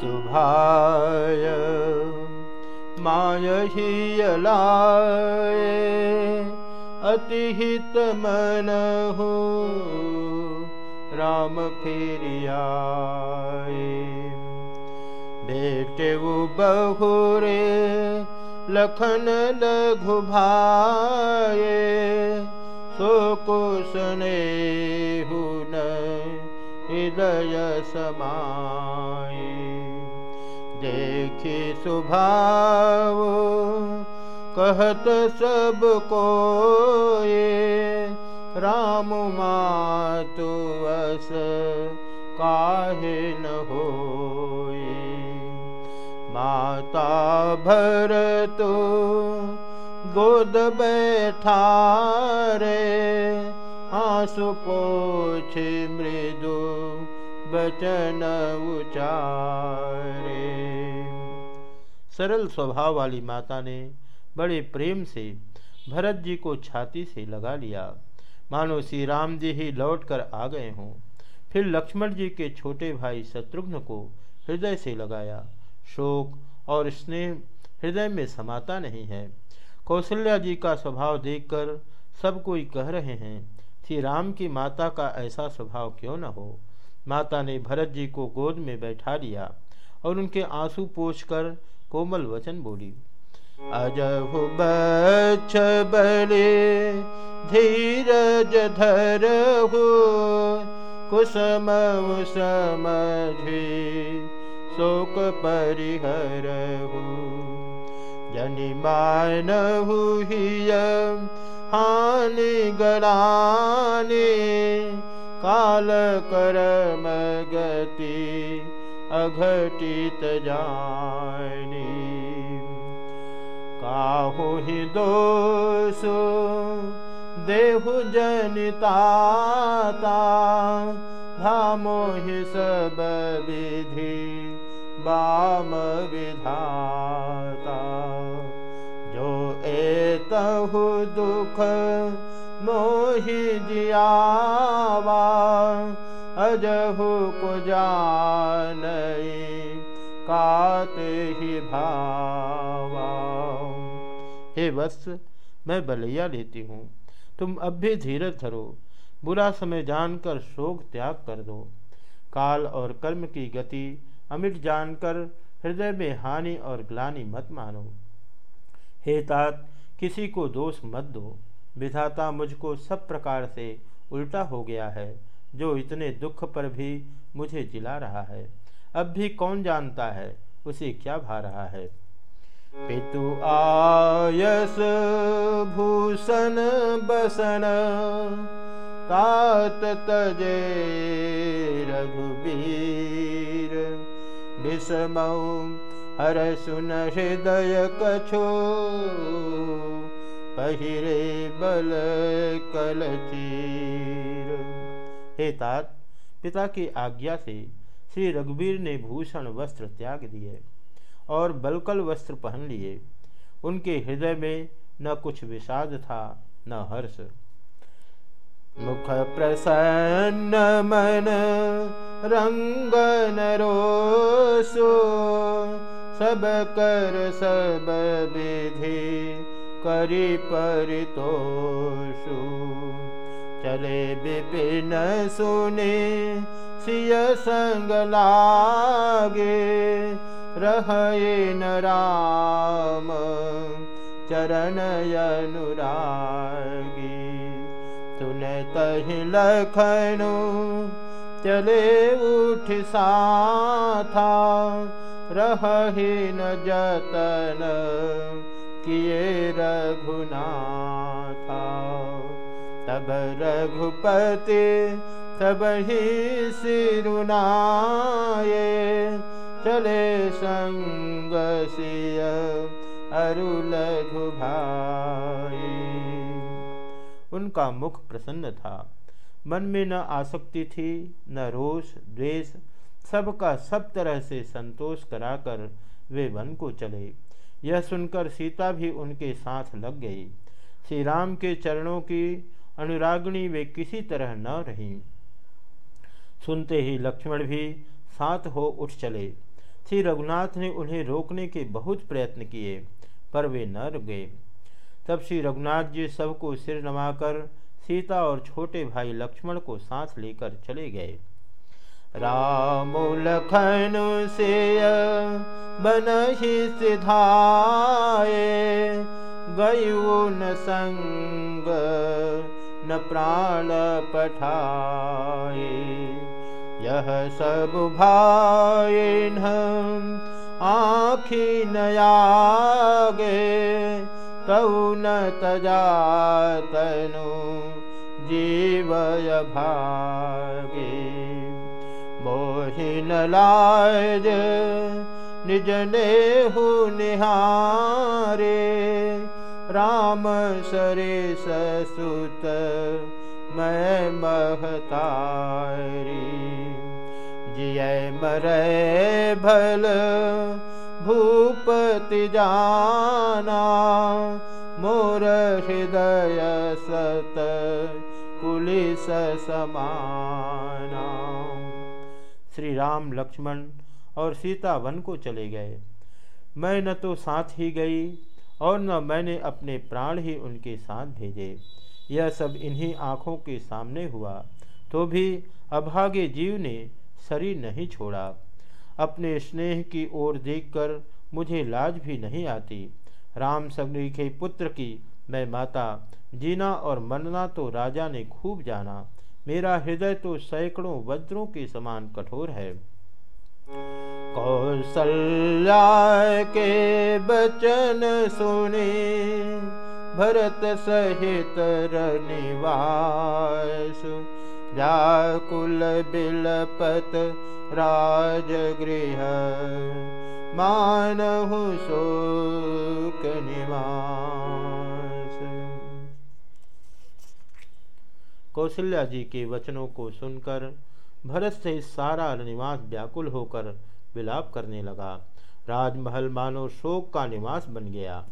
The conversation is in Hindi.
शुभाय मायहिला अति हितमनो रामफिरिया भेट उबु रे लखनघुभाे शकुशने हुन हृदय समाये। देखी सुभाव, कहत सबको ये राम मातु अस काहे न हो माता भर तो गोद बैठा रे, आँसू पोछ मृदु बचन उचारे। सरल स्वभाव वाली माता ने बड़े प्रेम से भरत जी को छाती से लगा लिया। मानो श्री राम जी ही लौट कर आ गए हों, फिर लक्ष्मण जी के छोटे भाई शत्रुघ्न को हृदय से लगाया। शोक और स्नेह हृदय में समाता नहीं है। कौशल्या जी का स्वभाव देखकर सब कोई कह रहे हैं, श्री राम की माता का ऐसा स्वभाव क्यों न हो? माता ने भरत जी को गोद में बैठा लिया और उनके आँसू पोछ कर कोमल वचन बोली। अजहु बछ बले, धीरज धर हो, कुसम समझे शोक परिहर हो। जनि मान हुई हानि गलाने, काल करम गति अघटित जानी ही दोषो देहु जनिता धामो ही सब विधि बाम विधाता। जो एतहु दुख मोहि जियावा अजहु को जानई काते ही भावा हे वत्स, मैं बलैया लेती हूँ। तुम अब भी धीरज धरो, बुरा समय जानकर शोक त्याग कर दो। काल और कर्म की गति अमिट जानकर हृदय में हानि और ग्लानि मत मानो। हे तात, किसी को दोष मत दो। विधाता मुझको सब प्रकार से उल्टा हो गया है, जो इतने दुख पर भी मुझे जिला रहा है। अब भी कौन जानता है, उसे क्या भा रहा है? पितु आयस भूषण बसन, तात तजे रघुबीर। विषमौ हर सुन हृदय कछो, पहिरे बल कलचीर। हे तात, पिता की आज्ञा से श्री रघुवीर ने भूषण वस्त्र त्याग दिए। और बलकल वस्त्र पहन लिए। उनके हृदय में न कुछ विषाद था, न हर्ष। मुख प्रसन्न मन रंगन रोसो सब कर सब विधि करी परितोषु। चले विपिन सुने, सिय संग लागे रहे न राम चरण अनुरागी। तुन तहि लखनु चले उठ साथा रहे न जतन किए रघुनाथा। तब रघुपति तब ही सिरुनाये चले संग सिय अरुल भाई उनका मुख प्रसन्न था। मन में न आसक्ति थी, न रोष, द्वेष, सबका सब तरह से संतोष कराकर वे वन को चले। यह सुनकर सीता भी उनके साथ लग गई। श्री राम के चरणों की अनुरागणी वे किसी तरह न रहीं। सुनते ही लक्ष्मण भी साथ हो उठ चले। श्री रघुनाथ ने उन्हें रोकने के बहुत प्रयत्न किए, पर वे न रुके। तब श्री रघुनाथ जी सबको सिर नवाकर सीता और छोटे भाई लक्ष्मण को सांस लेकर चले गए। राम लखन से बन ही सिधाए गयु न संग न प्राण पठाए सब भाई आखी नयागे तऊ न तजा तनु जीवय भागे। मोहिन लाज नेहु निहारे राम सरे ससुत मैं महतारी जिय मरे भल भूपति जाना मोर हृदय सत पुलिस समाना। श्री राम लक्ष्मण और सीता वन को चले गए। मैं न तो साथ ही गई और न मैंने अपने प्राण ही उनके साथ भेजे। यह सब इन्हीं आँखों के सामने हुआ तो भी अभागे जीव ने शरीर नहीं छोड़ा। अपने स्नेह की ओर देखकर मुझे लाज भी नहीं आती। राम सगरी के पुत्र की मैं माता, जीना और मरना तो राजा ने खूब जाना। मेरा हृदय तो सैकड़ों वज्रों के समान कठोर है। कौशल्या के बचन सुने, भरत सहित रनिवास। व्याकुल बिलपत राजगृह, मानहु शोक निवास। कौशल्या जी के वचनों को सुनकर भरत से सारा निवास व्याकुल होकर विलाप करने लगा। राजमहल मानो शोक का निवास बन गया।